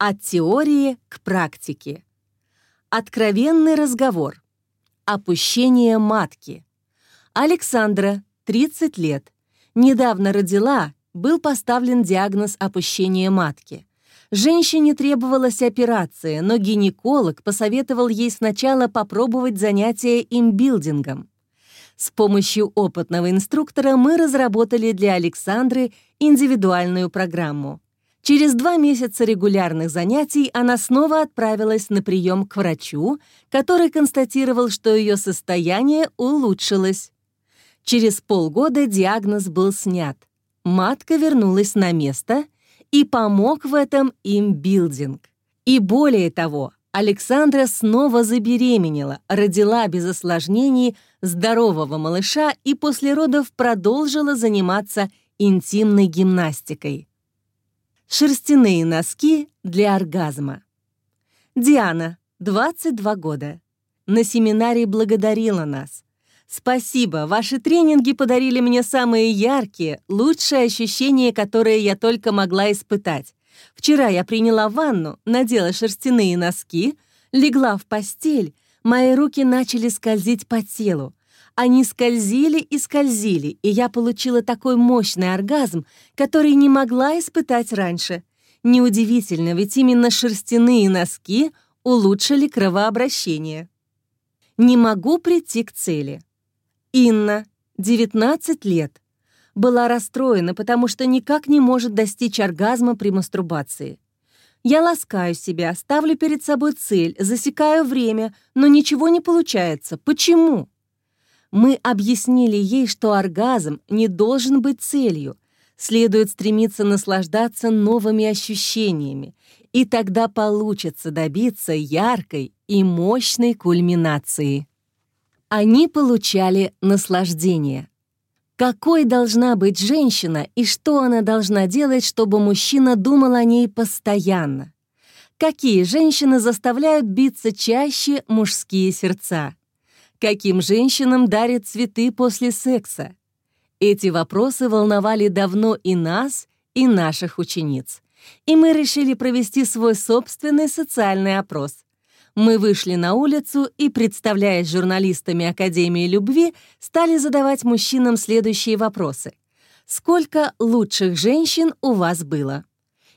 От теории к практике. Откровенный разговор. Опущение матки. Александра, 30 лет. Недавно родила, был поставлен диагноз опущения матки. Женщине требовалась операция, но гинеколог посоветовал ей сначала попробовать занятия имбилдингом. С помощью опытного инструктора мы разработали для Александры индивидуальную программу. Через два месяца регулярных занятий она снова отправилась на прием к врачу, который констатировал, что ее состояние улучшилось. Через полгода диагноз был снят. Матка вернулась на место, и помог в этом им билдинг. И более того, Александра снова забеременела, родила без осложнений здорового малыша и после родов продолжила заниматься интимной гимнастикой. Шерстяные носки для оргазма. Диана, 22 года. На семинаре благодарила нас. Спасибо, ваши тренинги подарили мне самые яркие, лучшие ощущения, которые я только могла испытать. Вчера я приняла ванну, надела шерстяные носки, легла в постель, мои руки начали скользить по телу. Они скользили и скользили, и я получила такой мощный оргазм, который не могла испытать раньше. Неудивительно, ведь именно шерстяные носки улучшили кровообращение. Не могу прийти к цели. Инна, 19 лет. Была расстроена, потому что никак не может достичь оргазма при мастурбации. Я ласкаю себя, ставлю перед собой цель, засекаю время, но ничего не получается. Почему? Мы объяснили ей, что оргазм не должен быть целью, следует стремиться наслаждаться новыми ощущениями, и тогда получится добиться яркой и мощной кульминации. Они получали наслаждение. Какой должна быть женщина и что она должна делать, чтобы мужчина думал о ней постоянно? Какие женщины заставляют биться чаще мужские сердца? Каким женщинам дарят цветы после секса? Эти вопросы волновали давно и нас, и наших учениц. И мы решили провести свой собственный социальный опрос. Мы вышли на улицу и, представляясь журналистами Академии любви, стали задавать мужчинам следующие вопросы. Сколько лучших женщин у вас было?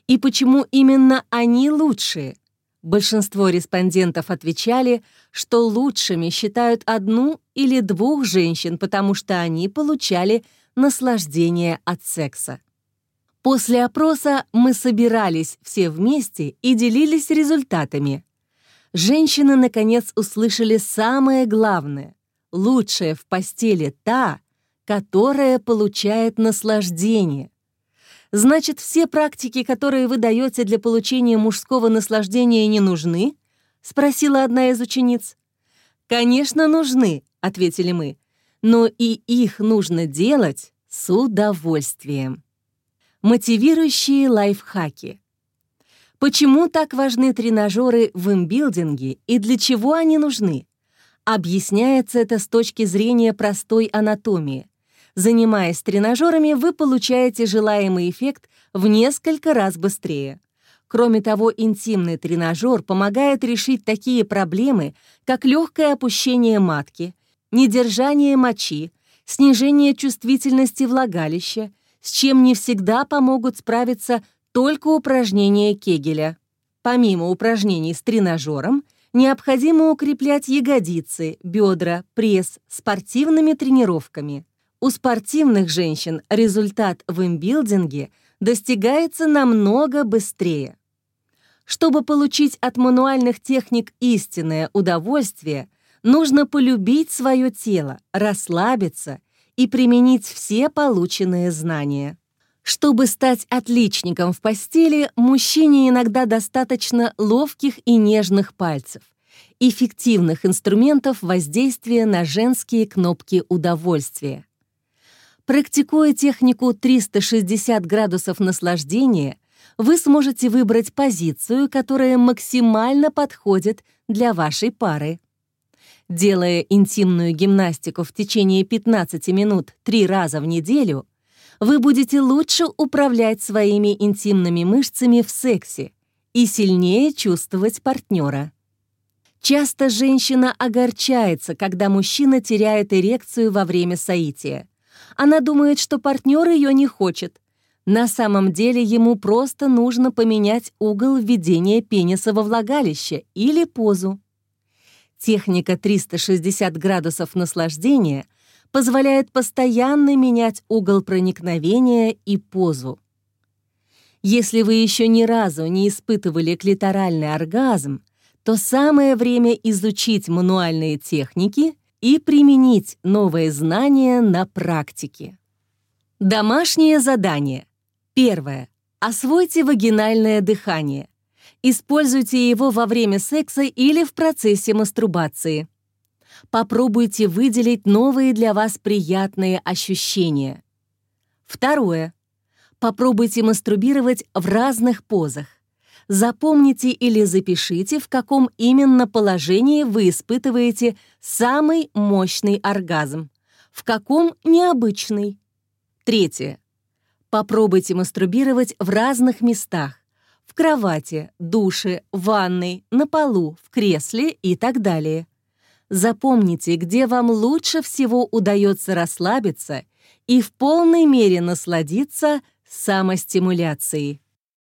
И почему именно они лучшие? Большинство респондентов отвечали, что лучшими считают одну или двух женщин, потому что они получали наслаждение от секса. После опроса мы собирались все вместе и делились результатами. Женщины, наконец, услышали самое главное. Лучшая в постели та, которая получает наслаждение. Значит, все практики, которые вы даете для получения мужского наслаждения, не нужны? Спросила одна из учениц. Конечно, нужны, ответили мы. Но и их нужно делать с удовольствием. Мотивирующие лайфхаки. Почему так важны тренажеры в имбилдинге и для чего они нужны? Объясняется это с точки зрения простой анатомии. Занимаясь тренажерами, вы получаете желаемый эффект в несколько раз быстрее. Кроме того, интимный тренажер помогает решить такие проблемы, как легкое опущение матки, недержание мочи, снижение чувствительности влагалища, с чем не всегда помогут справиться только упражнения Кегеля. Помимо упражнений с тренажером, необходимо укреплять ягодицы, бедра, пресс спортивными тренировками. У спортивных женщин результат в имбилдинге достигается намного быстрее. Чтобы получить от мануальных техник истинное удовольствие, нужно полюбить свое тело, расслабиться и применить все полученные знания. Чтобы стать отличником в постели, мужчине иногда достаточно ловких и нежных пальцев, эффективных инструментов воздействия на женские кнопки удовольствия. Практикуя технику 360 градусов наслаждения, вы сможете выбрать позицию, которая максимально подходит для вашей пары. Делая интимную гимнастику в течение 15 минут три раза в неделю, вы будете лучше управлять своими интимными мышцами в сексе и сильнее чувствовать партнера. Часто женщина огорчается, когда мужчина теряет эрекцию во время соития. Она думает, что партнер ее не хочет. На самом деле ему просто нужно поменять угол введения пениса во влагалище или позу. Техника 360 градусов наслаждения позволяет постоянно менять угол проникновения и позу. Если вы еще ни разу не испытывали клиторальный оргазм, то самое время изучить мануальные техники и применить новые знания на практике. Домашнее задание. Первое. Освойте вагинальное дыхание. Используйте его во время секса или в процессе мастурбации. Попробуйте выделить новые для вас приятные ощущения. Второе. Попробуйте мастурбировать в разных позах. Запомните или запишите, в каком именно положении вы испытываете самый мощный оргазм, в каком необычный. Третье. Попробуйте мастурбировать в разных местах в кровати, душе, ванной, на полу, в кресле и так далее. Запомните, где вам лучше всего удается расслабиться и в полной мере насладиться самостимуляцией.